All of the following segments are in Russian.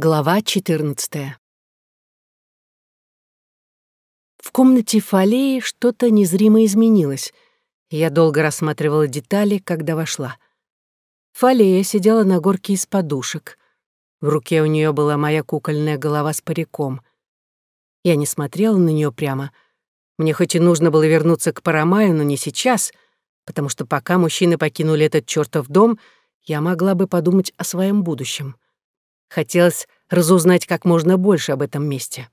Глава 14 В комнате Фалеи что-то незримо изменилось. Я долго рассматривала детали, когда вошла. Фалея сидела на горке из подушек. В руке у нее была моя кукольная голова с париком. Я не смотрела на нее прямо. Мне хоть и нужно было вернуться к Парамаю, но не сейчас, потому что пока мужчины покинули этот чертов дом, я могла бы подумать о своем будущем. Хотелось разузнать как можно больше об этом месте.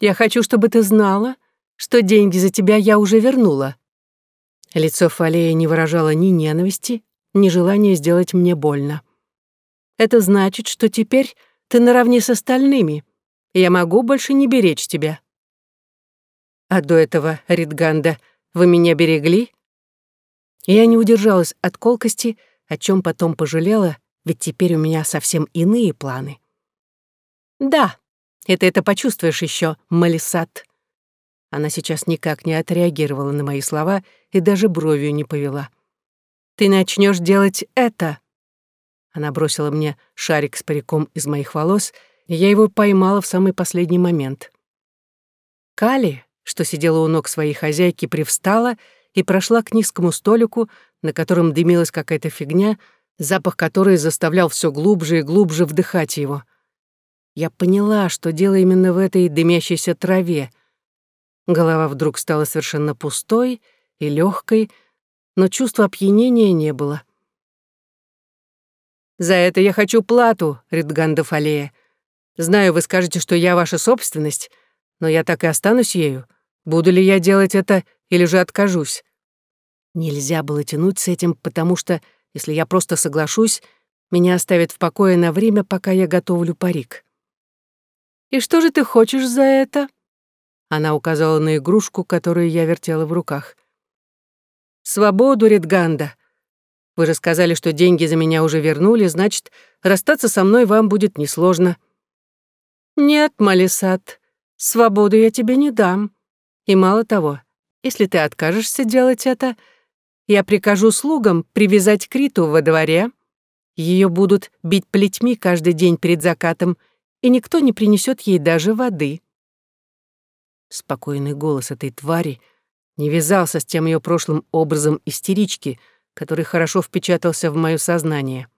«Я хочу, чтобы ты знала, что деньги за тебя я уже вернула». Лицо Фалея не выражало ни ненависти, ни желания сделать мне больно. «Это значит, что теперь ты наравне с остальными, и я могу больше не беречь тебя». «А до этого, Ридганда, вы меня берегли?» Я не удержалась от колкости, о чем потом пожалела, ведь теперь у меня совсем иные планы. Да, это это почувствуешь еще, Малисат. Она сейчас никак не отреагировала на мои слова и даже бровью не повела. Ты начнешь делать это. Она бросила мне шарик с париком из моих волос, и я его поймала в самый последний момент. Кали, что сидела у ног своей хозяйки, привстала и прошла к низкому столику, на котором дымилась какая-то фигня, запах которой заставлял все глубже и глубже вдыхать его. Я поняла, что дело именно в этой дымящейся траве. Голова вдруг стала совершенно пустой и легкой, но чувства опьянения не было. «За это я хочу плату, Ридганда Фалея. Знаю, вы скажете, что я ваша собственность, но я так и останусь ею. Буду ли я делать это или же откажусь?» Нельзя было тянуть с этим, потому что если я просто соглашусь, меня оставят в покое на время, пока я готовлю парик. «И что же ты хочешь за это?» Она указала на игрушку, которую я вертела в руках. «Свободу, Ридганда. Вы же сказали, что деньги за меня уже вернули, значит, расстаться со мной вам будет несложно». «Нет, Малисат, свободу я тебе не дам. И мало того, если ты откажешься делать это, — я прикажу слугам привязать Криту во дворе. Ее будут бить плетьми каждый день перед закатом, и никто не принесет ей даже воды. Спокойный голос этой твари не вязался с тем ее прошлым образом истерички, который хорошо впечатался в мое сознание.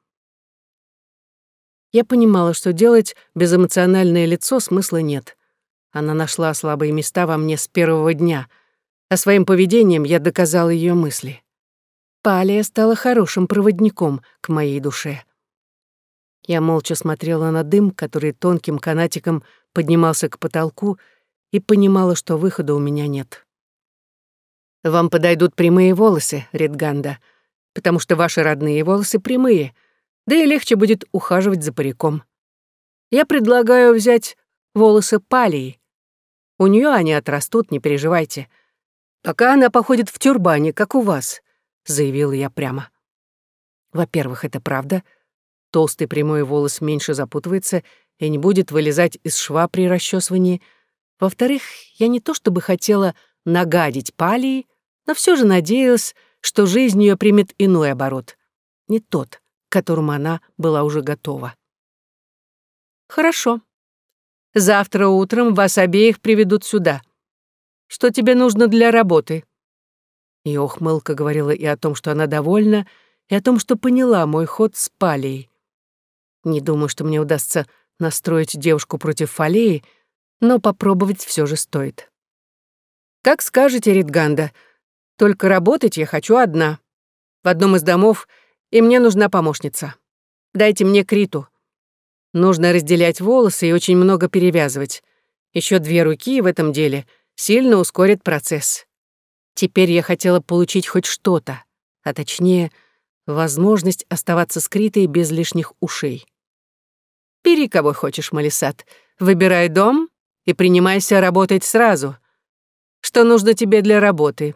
Я понимала, что делать безэмоциональное лицо смысла нет. Она нашла слабые места во мне с первого дня, а своим поведением я доказала ее мысли. Палия стала хорошим проводником к моей душе. Я молча смотрела на дым, который тонким канатиком поднимался к потолку, и понимала, что выхода у меня нет. «Вам подойдут прямые волосы, Редганда, потому что ваши родные волосы прямые, да и легче будет ухаживать за париком. Я предлагаю взять волосы Палии. У нее они отрастут, не переживайте. Пока она походит в тюрбане, как у вас, заявила я прямо. Во-первых, это правда. Толстый прямой волос меньше запутывается и не будет вылезать из шва при расчесывании. Во-вторых, я не то чтобы хотела нагадить Палии, но все же надеялась, что жизнь ее примет иной оборот. Не тот, к которому она была уже готова. «Хорошо. Завтра утром вас обеих приведут сюда. Что тебе нужно для работы?» Ее ухмылка говорила и о том, что она довольна, и о том, что поняла мой ход с Палей. Не думаю, что мне удастся настроить девушку против Фалеи, но попробовать все же стоит. «Как скажете, Ритганда, только работать я хочу одна. В одном из домов, и мне нужна помощница. Дайте мне Криту. Нужно разделять волосы и очень много перевязывать. Еще две руки в этом деле сильно ускорят процесс. Теперь я хотела получить хоть что-то, а точнее, возможность оставаться скрытой без лишних ушей. «Бери кого хочешь, Малисат, выбирай дом и принимайся работать сразу. Что нужно тебе для работы?»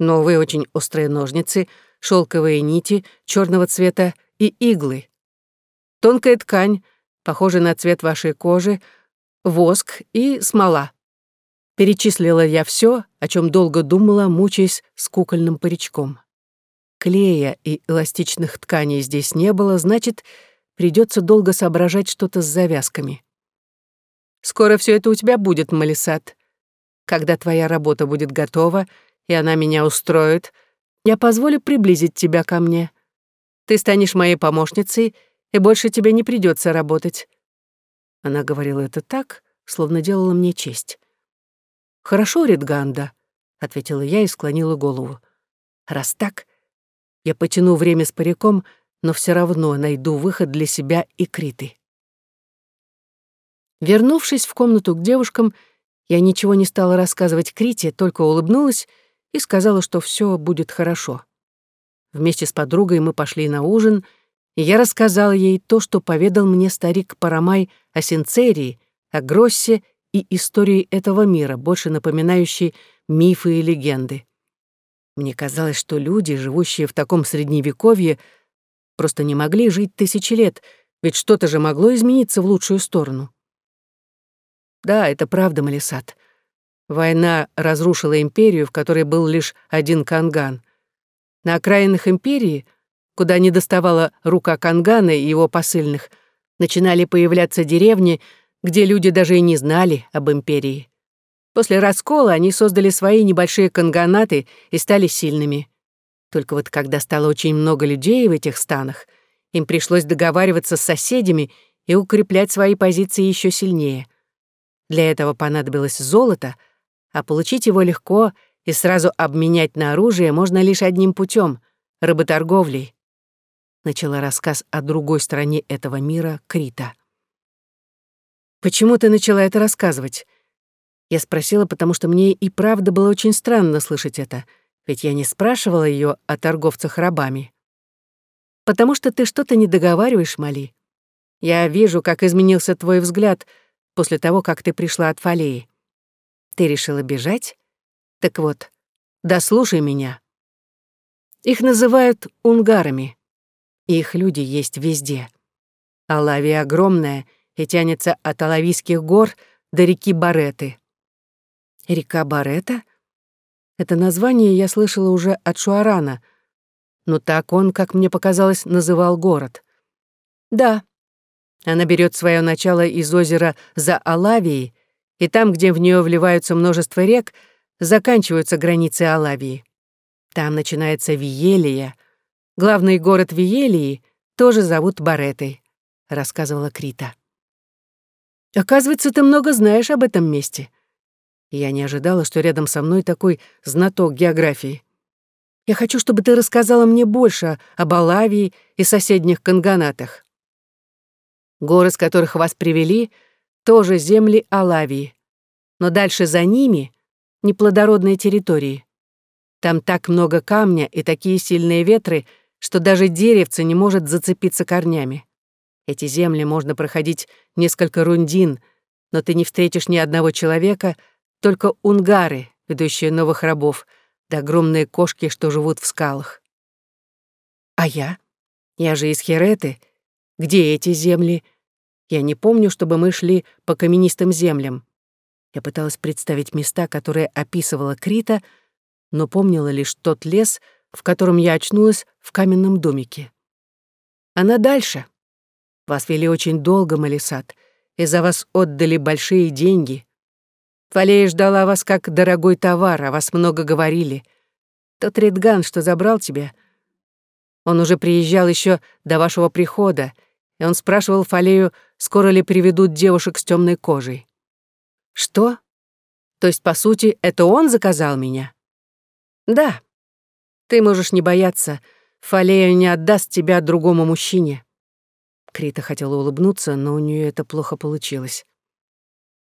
Новые очень острые ножницы, шелковые нити черного цвета и иглы. Тонкая ткань, похожая на цвет вашей кожи, воск и смола. Перечислила я все, о чем долго думала, мучаясь с кукольным паричком. Клея и эластичных тканей здесь не было, значит, придется долго соображать что-то с завязками. Скоро все это у тебя будет, Малисат. Когда твоя работа будет готова, и она меня устроит, я позволю приблизить тебя ко мне. Ты станешь моей помощницей, и больше тебе не придется работать. Она говорила это так, словно делала мне честь. «Хорошо, Ридганда», — ответила я и склонила голову. «Раз так, я потяну время с париком, но все равно найду выход для себя и Криты». Вернувшись в комнату к девушкам, я ничего не стала рассказывать Крите, только улыбнулась и сказала, что все будет хорошо. Вместе с подругой мы пошли на ужин, и я рассказала ей то, что поведал мне старик Парамай о Синцерии, о Гроссе и истории этого мира, больше напоминающей мифы и легенды. Мне казалось, что люди, живущие в таком средневековье, просто не могли жить тысячи лет, ведь что-то же могло измениться в лучшую сторону. Да, это правда, Малисат. Война разрушила империю, в которой был лишь один Канган. На окраинах империи, куда не доставала рука Кангана и его посыльных, начинали появляться деревни, где люди даже и не знали об империи. После раскола они создали свои небольшие канганаты и стали сильными. Только вот когда стало очень много людей в этих станах, им пришлось договариваться с соседями и укреплять свои позиции еще сильнее. Для этого понадобилось золото, а получить его легко и сразу обменять на оружие можно лишь одним путем — работорговлей. Начала рассказ о другой стороне этого мира Крита. «Почему ты начала это рассказывать?» Я спросила, потому что мне и правда было очень странно слышать это, ведь я не спрашивала ее о торговцах рабами. «Потому что ты что-то не договариваешь, Мали. Я вижу, как изменился твой взгляд после того, как ты пришла от Фалеи. Ты решила бежать? Так вот, дослушай меня. Их называют унгарами. Их люди есть везде. Алавия огромная — и тянется от Алавийских гор до реки Бареты. Река Барета? Это название я слышала уже от Шуарана, но так он, как мне показалось, называл город. Да, она берет свое начало из озера за Алавией, и там, где в нее вливаются множество рек, заканчиваются границы Алавии. Там начинается Виелия. Главный город Виелии тоже зовут Баретой, рассказывала Крита. Оказывается, ты много знаешь об этом месте. Я не ожидала, что рядом со мной такой знаток географии. Я хочу, чтобы ты рассказала мне больше об Алавии и соседних канганатах. Горы, с которых вас привели, тоже земли Алавии. Но дальше за ними — неплодородные территории. Там так много камня и такие сильные ветры, что даже деревце не может зацепиться корнями. Эти земли можно проходить несколько рундин, но ты не встретишь ни одного человека, только унгары, ведущие новых рабов, да огромные кошки, что живут в скалах. А я? Я же из Хереты. Где эти земли? Я не помню, чтобы мы шли по каменистым землям. Я пыталась представить места, которые описывала Крита, но помнила лишь тот лес, в котором я очнулась в каменном домике. Она дальше, вас вели очень долго, Малисат, и за вас отдали большие деньги. Фалея ждала вас как дорогой товар, о вас много говорили. Тот Редган, что забрал тебя, он уже приезжал еще до вашего прихода, и он спрашивал Фалею, скоро ли приведут девушек с темной кожей. Что? То есть, по сути, это он заказал меня? Да. Ты можешь не бояться, Фалея не отдаст тебя другому мужчине. Крита хотела улыбнуться, но у нее это плохо получилось.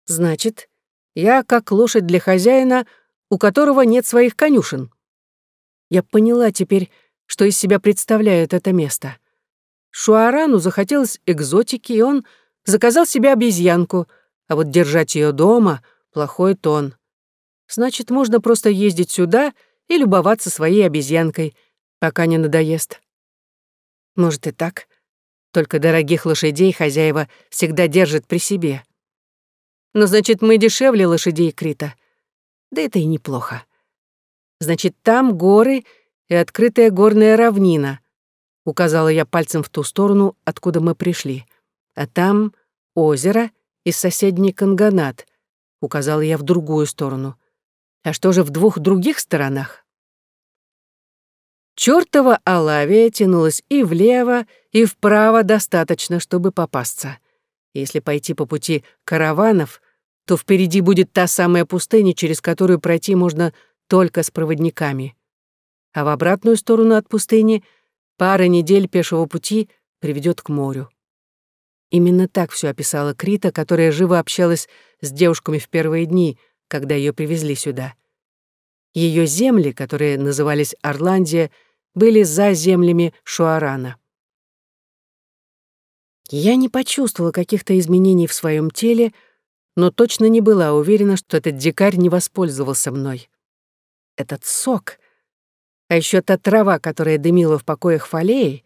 «Значит, я как лошадь для хозяина, у которого нет своих конюшен». Я поняла теперь, что из себя представляет это место. Шуарану захотелось экзотики, и он заказал себе обезьянку, а вот держать ее дома — плохой тон. Значит, можно просто ездить сюда и любоваться своей обезьянкой, пока не надоест. Может и так. Только дорогих лошадей хозяева всегда держат при себе. Но значит, мы дешевле лошадей Крита. Да это и неплохо. Значит, там горы и открытая горная равнина. указала я пальцем в ту сторону, откуда мы пришли. А там озеро и соседний канганат, указала я в другую сторону. А что же в двух других сторонах? Чёртова Алавия тянулась и влево, и вправо достаточно, чтобы попасться. Если пойти по пути караванов, то впереди будет та самая пустыня, через которую пройти можно только с проводниками. А в обратную сторону от пустыни пара недель пешего пути приведет к морю. Именно так все описала Крита, которая живо общалась с девушками в первые дни, когда ее привезли сюда. Ее земли, которые назывались Орландия, были за землями Шуарана. Я не почувствовала каких-то изменений в своем теле, но точно не была уверена, что этот дикарь не воспользовался мной. Этот сок, а еще та трава, которая дымила в покоях фалеи,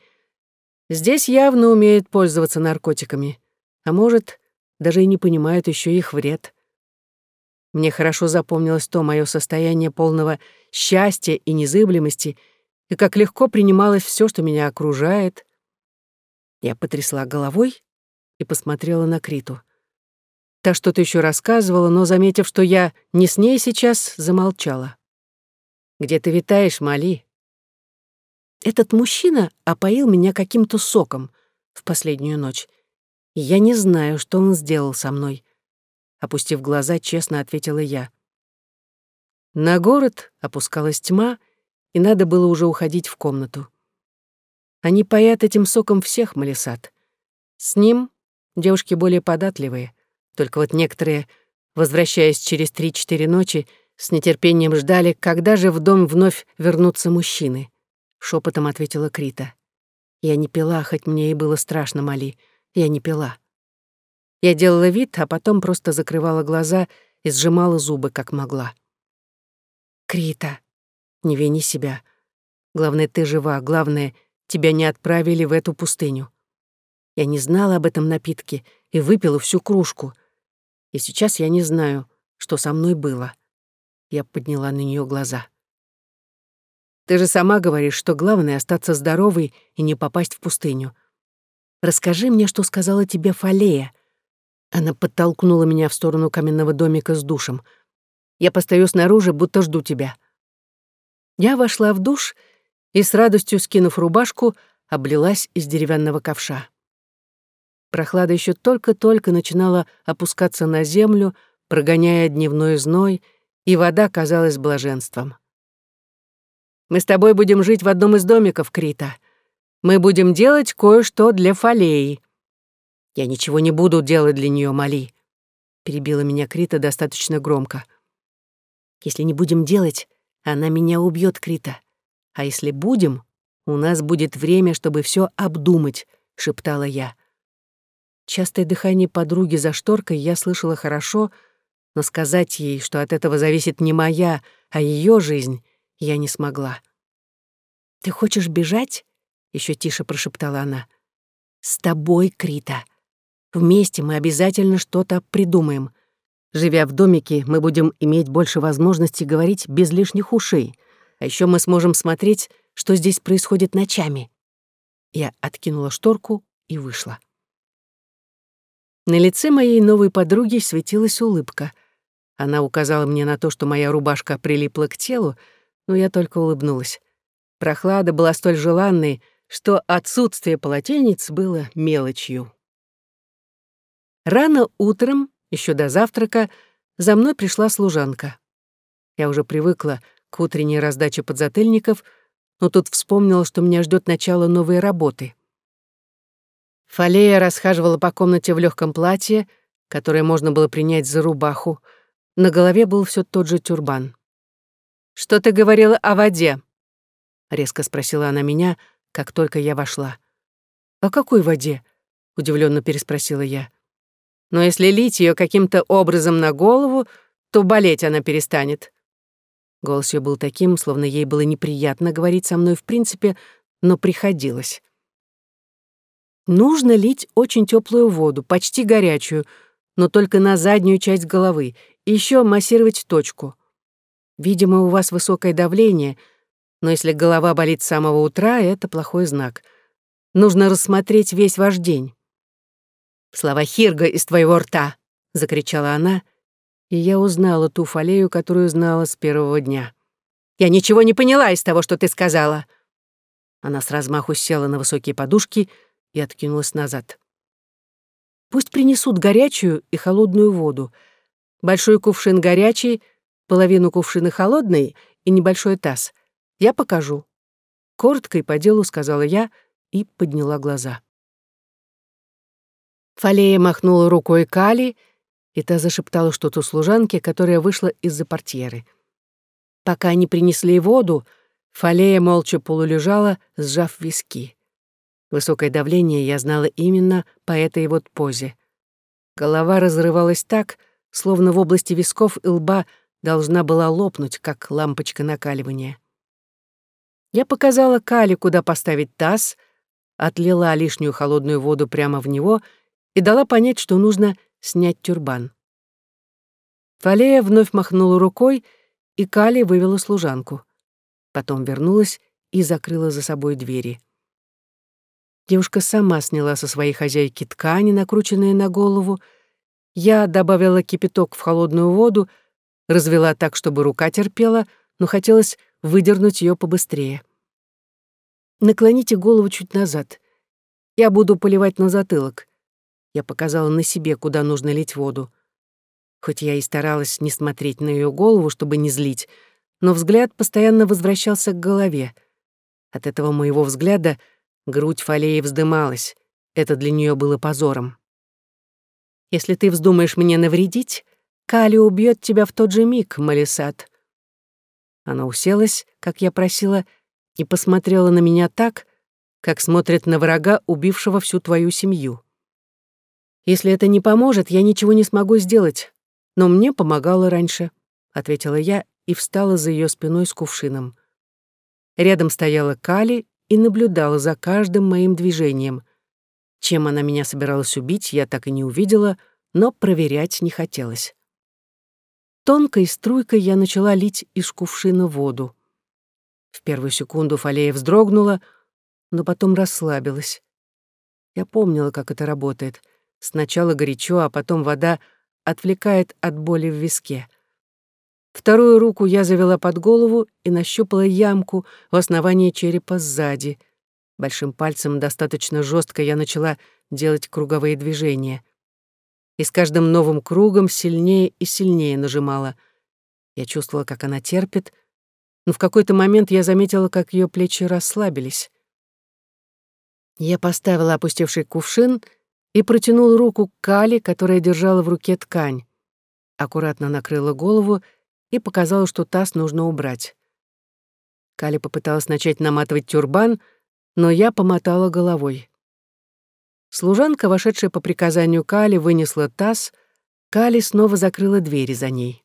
здесь явно умеют пользоваться наркотиками, а может, даже и не понимают еще их вред. Мне хорошо запомнилось то мое состояние полного счастья и незыблемости, и как легко принималось все, что меня окружает. Я потрясла головой и посмотрела на Криту. Та что-то еще рассказывала, но, заметив, что я не с ней сейчас, замолчала. «Где ты витаешь, Мали?» Этот мужчина опоил меня каким-то соком в последнюю ночь, я не знаю, что он сделал со мной. Опустив глаза, честно ответила я. На город опускалась тьма, и надо было уже уходить в комнату. Они паят этим соком всех, Малисат. С ним девушки более податливые, только вот некоторые, возвращаясь через три-четыре ночи, с нетерпением ждали, когда же в дом вновь вернутся мужчины. Шепотом ответила Крита. Я не пила, хоть мне и было страшно, Мали. Я не пила. Я делала вид, а потом просто закрывала глаза и сжимала зубы, как могла. «Крита, не вини себя. Главное, ты жива. Главное, тебя не отправили в эту пустыню. Я не знала об этом напитке и выпила всю кружку. И сейчас я не знаю, что со мной было». Я подняла на нее глаза. «Ты же сама говоришь, что главное — остаться здоровой и не попасть в пустыню. Расскажи мне, что сказала тебе Фалея. Она подтолкнула меня в сторону каменного домика с душем. «Я постою снаружи, будто жду тебя». Я вошла в душ и, с радостью скинув рубашку, облилась из деревянного ковша. Прохлада еще только-только начинала опускаться на землю, прогоняя дневной зной, и вода казалась блаженством. «Мы с тобой будем жить в одном из домиков, Крита. Мы будем делать кое-что для Фалеи», «Я ничего не буду делать для нее, Мали», — перебила меня Крита достаточно громко. «Если не будем делать, она меня убьет, Крита. А если будем, у нас будет время, чтобы все обдумать», — шептала я. Частое дыхание подруги за шторкой я слышала хорошо, но сказать ей, что от этого зависит не моя, а ее жизнь, я не смогла. «Ты хочешь бежать?» — еще тише прошептала она. «С тобой, Крита. Вместе мы обязательно что-то придумаем. Живя в домике, мы будем иметь больше возможностей говорить без лишних ушей. А еще мы сможем смотреть, что здесь происходит ночами. Я откинула шторку и вышла. На лице моей новой подруги светилась улыбка. Она указала мне на то, что моя рубашка прилипла к телу, но я только улыбнулась. Прохлада была столь желанной, что отсутствие полотенец было мелочью. Рано утром, еще до завтрака, за мной пришла служанка. Я уже привыкла к утренней раздаче подзатыльников, но тут вспомнила, что меня ждет начало новой работы. Фалея расхаживала по комнате в легком платье, которое можно было принять за рубаху. На голове был все тот же тюрбан. «Что ты говорила о воде?» — резко спросила она меня, как только я вошла. «О какой воде?» — удивленно переспросила я но если лить ее каким-то образом на голову, то болеть она перестанет. Голос ее был таким, словно ей было неприятно говорить со мной в принципе, но приходилось. Нужно лить очень теплую воду, почти горячую, но только на заднюю часть головы, и еще массировать точку. Видимо, у вас высокое давление, но если голова болит с самого утра, это плохой знак. Нужно рассмотреть весь ваш день». «Слова Хирга из твоего рта!» — закричала она, и я узнала ту фалею, которую знала с первого дня. «Я ничего не поняла из того, что ты сказала!» Она с размаху села на высокие подушки и откинулась назад. «Пусть принесут горячую и холодную воду. Большой кувшин горячий, половину кувшина холодный и небольшой таз. Я покажу». Коротко и по делу сказала я и подняла глаза. Фалея махнула рукой Кали, и та зашептала что-то служанке, которая вышла из-за портьеры. Пока они принесли воду, Фалея молча полулежала, сжав виски. Высокое давление я знала именно по этой вот позе. Голова разрывалась так, словно в области висков и лба должна была лопнуть, как лампочка накаливания. Я показала Кали, куда поставить таз, отлила лишнюю холодную воду прямо в него и дала понять, что нужно снять тюрбан. Фалея вновь махнула рукой, и Кали вывела служанку. Потом вернулась и закрыла за собой двери. Девушка сама сняла со своей хозяйки ткани, накрученные на голову. Я добавила кипяток в холодную воду, развела так, чтобы рука терпела, но хотелось выдернуть ее побыстрее. Наклоните голову чуть назад. Я буду поливать на затылок. Я показала на себе, куда нужно лить воду. Хоть я и старалась не смотреть на ее голову, чтобы не злить, но взгляд постоянно возвращался к голове. От этого моего взгляда грудь Фалеи вздымалась. Это для нее было позором. «Если ты вздумаешь мне навредить, Кали убьет тебя в тот же миг, Малисат». Она уселась, как я просила, и посмотрела на меня так, как смотрит на врага, убившего всю твою семью. «Если это не поможет, я ничего не смогу сделать, но мне помогало раньше», — ответила я и встала за ее спиной с кувшином. Рядом стояла Кали и наблюдала за каждым моим движением. Чем она меня собиралась убить, я так и не увидела, но проверять не хотелось. Тонкой струйкой я начала лить из кувшина воду. В первую секунду Фалея вздрогнула, но потом расслабилась. Я помнила, как это работает. Сначала горячо, а потом вода отвлекает от боли в виске. Вторую руку я завела под голову и нащупала ямку в основании черепа сзади. Большим пальцем достаточно жестко я начала делать круговые движения. И с каждым новым кругом сильнее и сильнее нажимала. Я чувствовала, как она терпит, но в какой-то момент я заметила, как ее плечи расслабились. Я поставила опустевший кувшин и протянула руку к Кали, которая держала в руке ткань. Аккуратно накрыла голову и показала, что таз нужно убрать. Кали попыталась начать наматывать тюрбан, но я помотала головой. Служанка, вошедшая по приказанию Кали, вынесла таз, Кали снова закрыла двери за ней.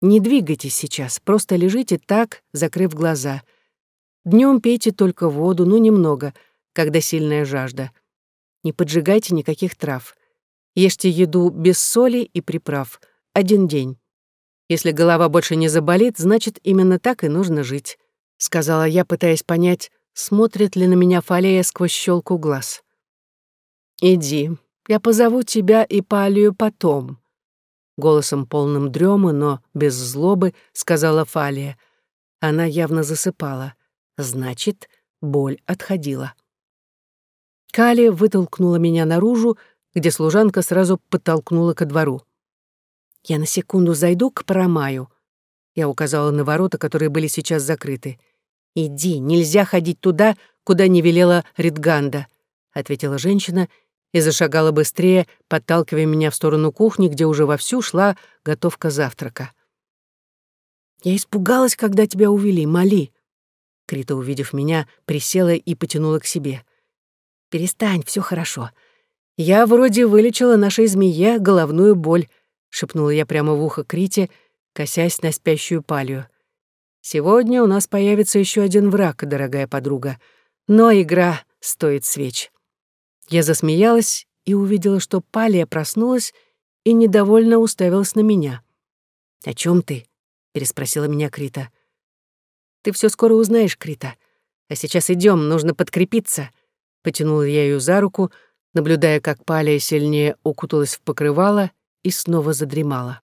Не двигайтесь сейчас, просто лежите так, закрыв глаза. Днем пейте только воду, ну немного, когда сильная жажда. Не поджигайте никаких трав. Ешьте еду без соли и приправ. Один день. Если голова больше не заболит, значит, именно так и нужно жить», — сказала я, пытаясь понять, смотрит ли на меня Фалея сквозь щелку глаз. «Иди, я позову тебя и Палию потом», голосом полным дремы, но без злобы, сказала Фалия. Она явно засыпала. Значит, боль отходила. Кали вытолкнула меня наружу, где служанка сразу подтолкнула ко двору. «Я на секунду зайду к Парамаю», — я указала на ворота, которые были сейчас закрыты. «Иди, нельзя ходить туда, куда не велела Ридганда», — ответила женщина и зашагала быстрее, подталкивая меня в сторону кухни, где уже вовсю шла готовка завтрака. «Я испугалась, когда тебя увели, Мали!» Крита, увидев меня, присела и потянула к себе. «Перестань, все хорошо. Я вроде вылечила нашей змее головную боль», — шепнула я прямо в ухо Крите, косясь на спящую палью. «Сегодня у нас появится еще один враг, дорогая подруга, но игра стоит свеч». Я засмеялась и увидела, что Палия проснулась и недовольно уставилась на меня. «О чем ты?» — переспросила меня Крита. «Ты все скоро узнаешь, Крита. А сейчас идем, нужно подкрепиться. Потянула я ее за руку, наблюдая, как Палия сильнее укуталась в покрывало и снова задремала.